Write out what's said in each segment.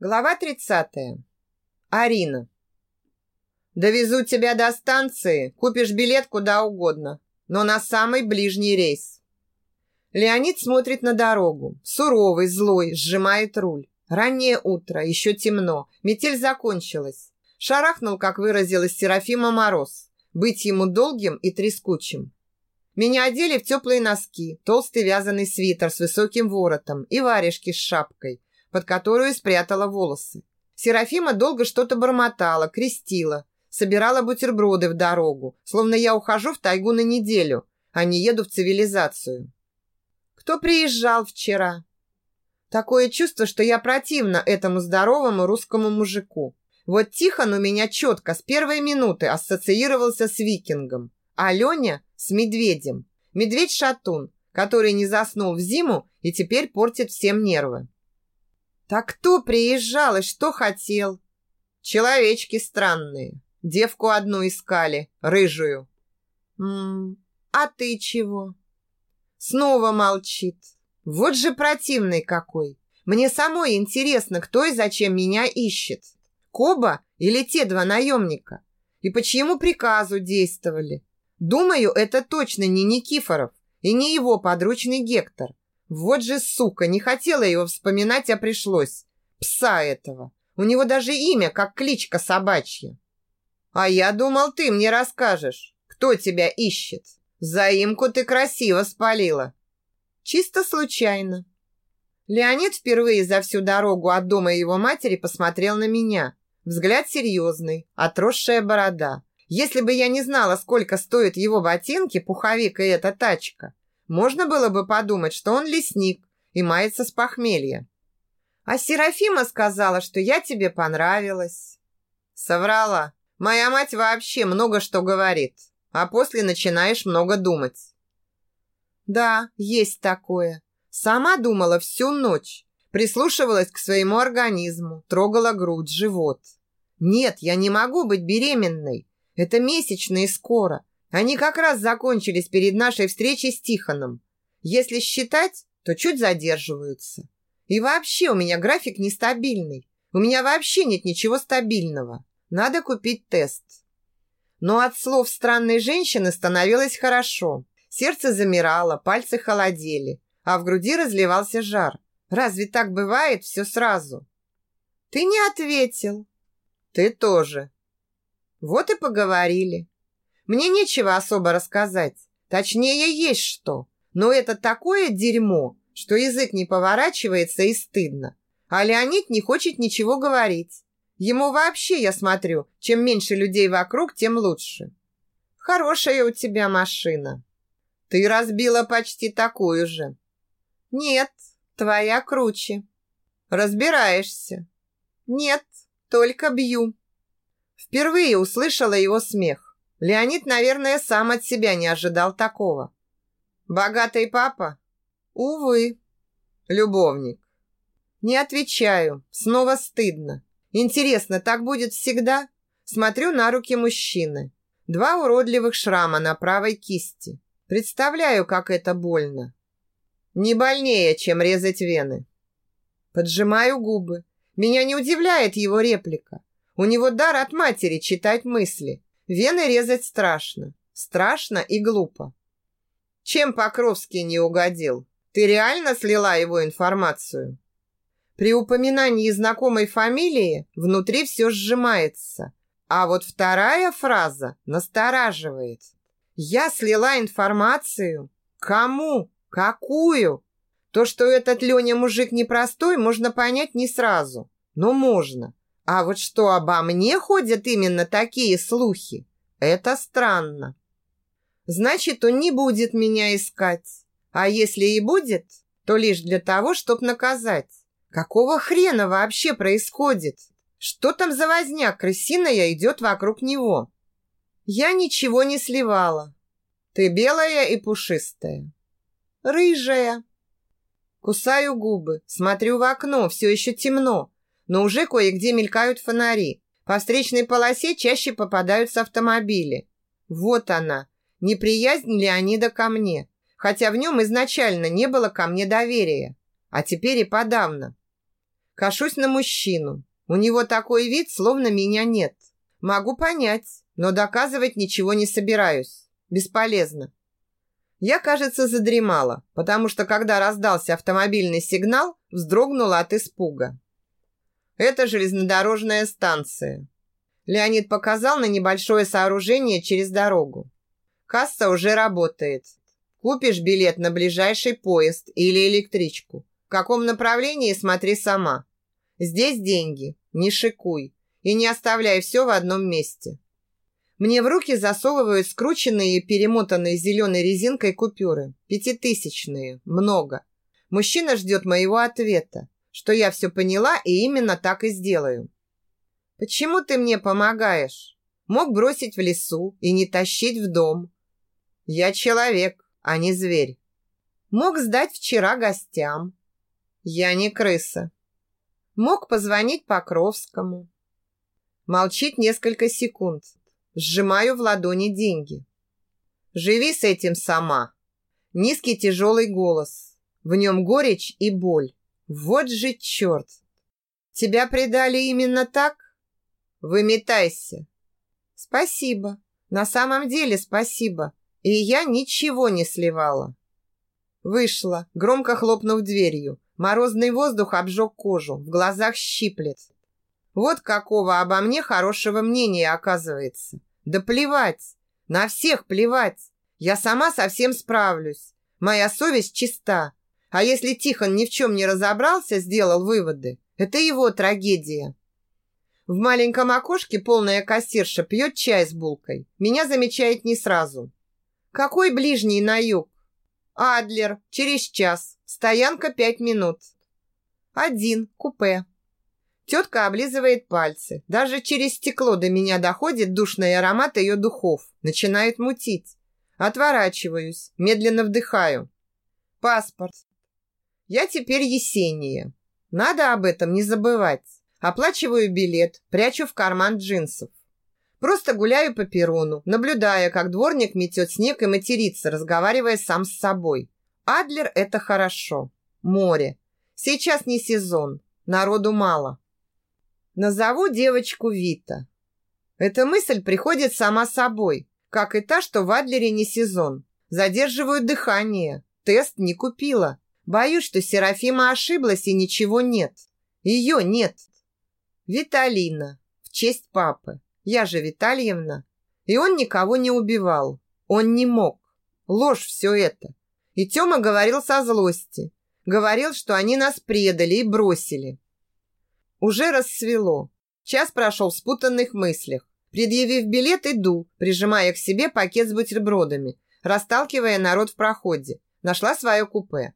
Глава 30. Арина. Довезу тебя до станции, купишь билет куда угодно, но на самый ближний рейс. Леонид смотрит на дорогу, суровый, злой, сжимает руль. Раннее утро, еще темно, метель закончилась. Шарахнул, как выразилась Серафима Мороз, быть ему долгим и трескучим. Меня одели в теплые носки, толстый вязаный свитер с высоким воротом и варежки с шапкой – под которую спрятала волосы. Серафима долго что-то бормотала, крестила, собирала бутерброды в дорогу, словно я ухожу в тайгу на неделю, а не еду в цивилизацию. Кто приезжал вчера? Такое чувство, что я противна этому здоровому русскому мужику. Вот Тихон у меня четко с первой минуты ассоциировался с викингом, а Леня с медведем. Медведь-шатун, который не заснул в зиму и теперь портит всем нервы. Так кто приезжал и что хотел? Человечки странные. Девку одну искали, рыжую. М а ты чего? Снова молчит. Вот же противный какой. Мне самой интересно, кто и зачем меня ищет. Коба или те два наемника? И по чьему приказу действовали? Думаю, это точно не Никифоров и не его подручный Гектор. Вот же сука, не хотела его вспоминать, а пришлось. Пса этого. У него даже имя, как кличка собачья. А я думал, ты мне расскажешь, кто тебя ищет. Заимку ты красиво спалила. Чисто случайно. Леонид впервые за всю дорогу от дома его матери посмотрел на меня. Взгляд серьезный, отросшая борода. Если бы я не знала, сколько стоят его ботинки, пуховик и эта тачка, можно было бы подумать, что он лесник и мается с похмелья. А Серафима сказала, что я тебе понравилась. Соврала. Моя мать вообще много что говорит, а после начинаешь много думать. Да, есть такое. Сама думала всю ночь, прислушивалась к своему организму, трогала грудь, живот. Нет, я не могу быть беременной. Это месячные скоро. Они как раз закончились перед нашей встречей с Тихоном. Если считать, то чуть задерживаются. И вообще у меня график нестабильный. У меня вообще нет ничего стабильного. Надо купить тест. Но от слов странной женщины становилось хорошо. Сердце замирало, пальцы холодели, а в груди разливался жар. Разве так бывает все сразу? Ты не ответил. Ты тоже. Вот и поговорили. Мне нечего особо рассказать. Точнее, есть что. Но это такое дерьмо, что язык не поворачивается и стыдно. А Леонид не хочет ничего говорить. Ему вообще, я смотрю, чем меньше людей вокруг, тем лучше. Хорошая у тебя машина. Ты разбила почти такую же. Нет, твоя круче. Разбираешься. Нет, только бью. Впервые услышала его смех. Леонид, наверное, сам от себя не ожидал такого. Богатый папа? Увы. Любовник. Не отвечаю. Снова стыдно. Интересно, так будет всегда? Смотрю на руки мужчины. Два уродливых шрама на правой кисти. Представляю, как это больно. Не больнее, чем резать вены. Поджимаю губы. Меня не удивляет его реплика. У него дар от матери читать мысли. Вены резать страшно. Страшно и глупо. Чем Покровский не угодил? Ты реально слила его информацию? При упоминании знакомой фамилии внутри все сжимается. А вот вторая фраза настораживает. Я слила информацию? Кому? Какую? То, что этот Леня мужик непростой, можно понять не сразу. Но можно. А вот что обо мне ходят именно такие слухи, это странно. Значит, он не будет меня искать. А если и будет, то лишь для того, чтобы наказать. Какого хрена вообще происходит? Что там за возня крысиная идет вокруг него? Я ничего не сливала. Ты белая и пушистая. Рыжая. Кусаю губы, смотрю в окно, все еще темно но уже кое-где мелькают фонари. По встречной полосе чаще попадаются автомобили. Вот она, неприязнь Леонида ко мне, хотя в нем изначально не было ко мне доверия, а теперь и подавно. Кашусь на мужчину. У него такой вид, словно меня нет. Могу понять, но доказывать ничего не собираюсь. Бесполезно. Я, кажется, задремала, потому что, когда раздался автомобильный сигнал, вздрогнула от испуга. Это железнодорожная станция. Леонид показал на небольшое сооружение через дорогу. Касса уже работает. Купишь билет на ближайший поезд или электричку. В каком направлении смотри сама. Здесь деньги, не шикуй и не оставляй все в одном месте. Мне в руки засовывают скрученные и перемотанные зеленой резинкой купюры. Пятитысячные. Много. Мужчина ждет моего ответа, что я все поняла и именно так и сделаю. Почему ты мне помогаешь? Мог бросить в лесу и не тащить в дом. Я человек, а не зверь. Мог сдать вчера гостям. Я не крыса. Мог позвонить Покровскому. Молчит несколько секунд. Сжимаю в ладони деньги. Живи с этим сама. Низкий тяжелый голос. В нем горечь и боль. Вот же черт. Тебя предали именно так? Выметайся. Спасибо. На самом деле спасибо. И я ничего не сливала. Вышла, громко хлопнув дверью. Морозный воздух обжег кожу, в глазах щиплет. Вот какого обо мне хорошего мнения оказывается. Да плевать, на всех плевать. Я сама совсем справлюсь. Моя совесть чиста. А если Тихон ни в чем не разобрался, сделал выводы, это его трагедия. В маленьком окошке полная кассирша пьет чай с булкой. Меня замечает не сразу. Какой ближний на юг? Адлер, через час. Стоянка пять минут. Один, купе. Тетка облизывает пальцы. Даже через стекло до меня доходит душный аромат ее духов. Начинает мутить. Отворачиваюсь, медленно вдыхаю. Паспорт. Я теперь Есения. Надо об этом не забывать. Оплачиваю билет, прячу в карман джинсов. Просто гуляю по перрону, наблюдая, как дворник метет снег и матерится, разговаривая сам с собой. Адлер – это хорошо. Море. Сейчас не сезон. Народу мало. Назову девочку Вита. Эта мысль приходит сама собой, как и та, что в Адлере не сезон. Задерживаю дыхание. Тест не купила. Боюсь, что Серафима ошиблась и ничего нет. Ее нет. Виталина. В честь папы. Я же Витальевна. И он никого не убивал. Он не мог. Ложь все это. И Тёма говорил со злости. Говорил, что они нас предали и бросили. Уже рассвело. Час прошел в спутанных мыслях. Предъявив билет, иду, прижимая к себе пакет с бутербродами, расталкивая народ в проходе. Нашла свое купе.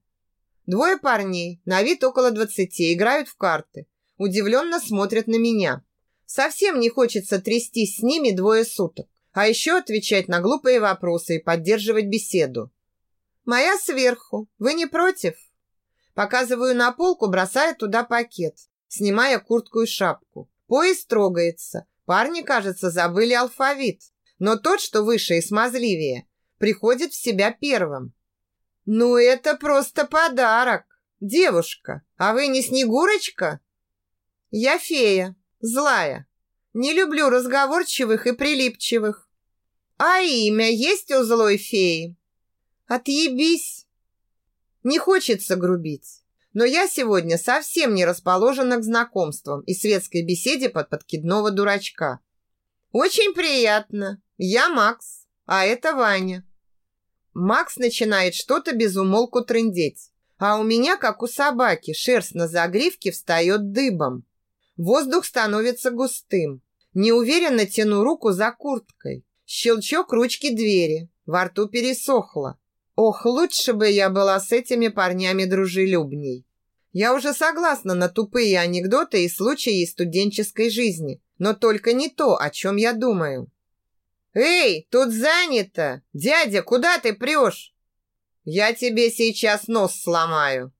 Двое парней, на вид около двадцати, играют в карты. Удивленно смотрят на меня. Совсем не хочется трястись с ними двое суток. А еще отвечать на глупые вопросы и поддерживать беседу. «Моя сверху. Вы не против?» Показываю на полку, бросая туда пакет, снимая куртку и шапку. Поезд трогается. Парни, кажется, забыли алфавит. Но тот, что выше и смазливее, приходит в себя первым. «Ну, это просто подарок! Девушка, а вы не Снегурочка?» «Я фея, злая. Не люблю разговорчивых и прилипчивых. А имя есть у злой феи?» Отъебись! Не хочется грубить, но я сегодня совсем не расположена к знакомствам и светской беседе под подкидного дурачка. Очень приятно. Я Макс, а это Ваня. Макс начинает что-то без умолку трындеть, а у меня, как у собаки, шерсть на загривке встает дыбом. Воздух становится густым. Неуверенно тяну руку за курткой. Щелчок ручки двери. Во рту пересохло. Ох, лучше бы я была с этими парнями дружелюбней. Я уже согласна на тупые анекдоты и случаи из студенческой жизни, но только не то, о чем я думаю. «Эй, тут занято! Дядя, куда ты прешь?» «Я тебе сейчас нос сломаю!»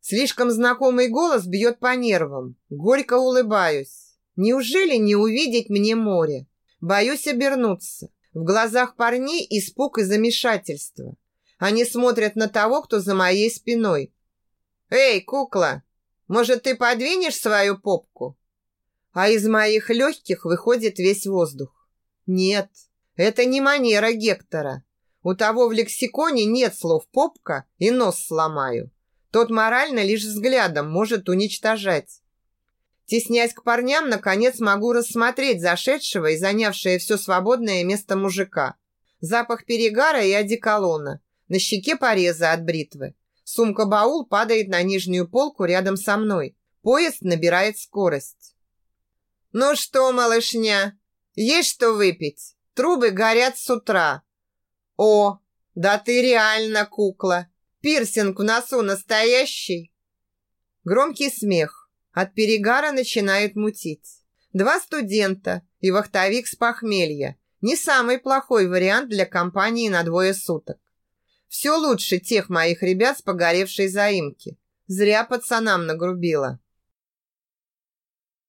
Слишком знакомый голос бьет по нервам. Горько улыбаюсь. Неужели не увидеть мне море? Боюсь обернуться. В глазах парней испуг и замешательство. Они смотрят на того, кто за моей спиной. «Эй, кукла! Может, ты подвинешь свою попку? А из моих легких выходит весь воздух. Нет, это не манера Гектора. У того в лексиконе нет слов «попка» и «нос сломаю». Тот морально лишь взглядом может уничтожать. Теснясь к парням, наконец могу рассмотреть зашедшего и занявшее все свободное место мужика. Запах перегара и одеколона. На щеке порезы от бритвы. Сумка-баул падает на нижнюю полку рядом со мной. Поезд набирает скорость. «Ну что, малышня, есть что выпить? Трубы горят с утра». «О, да ты реально кукла! Пирсинг в носу настоящий!» Громкий смех. От перегара начинает мутить. Два студента и вахтовик с похмелья. Не самый плохой вариант для компании на двое суток. Все лучше тех моих ребят с погоревшей заимки. Зря пацанам нагрубила.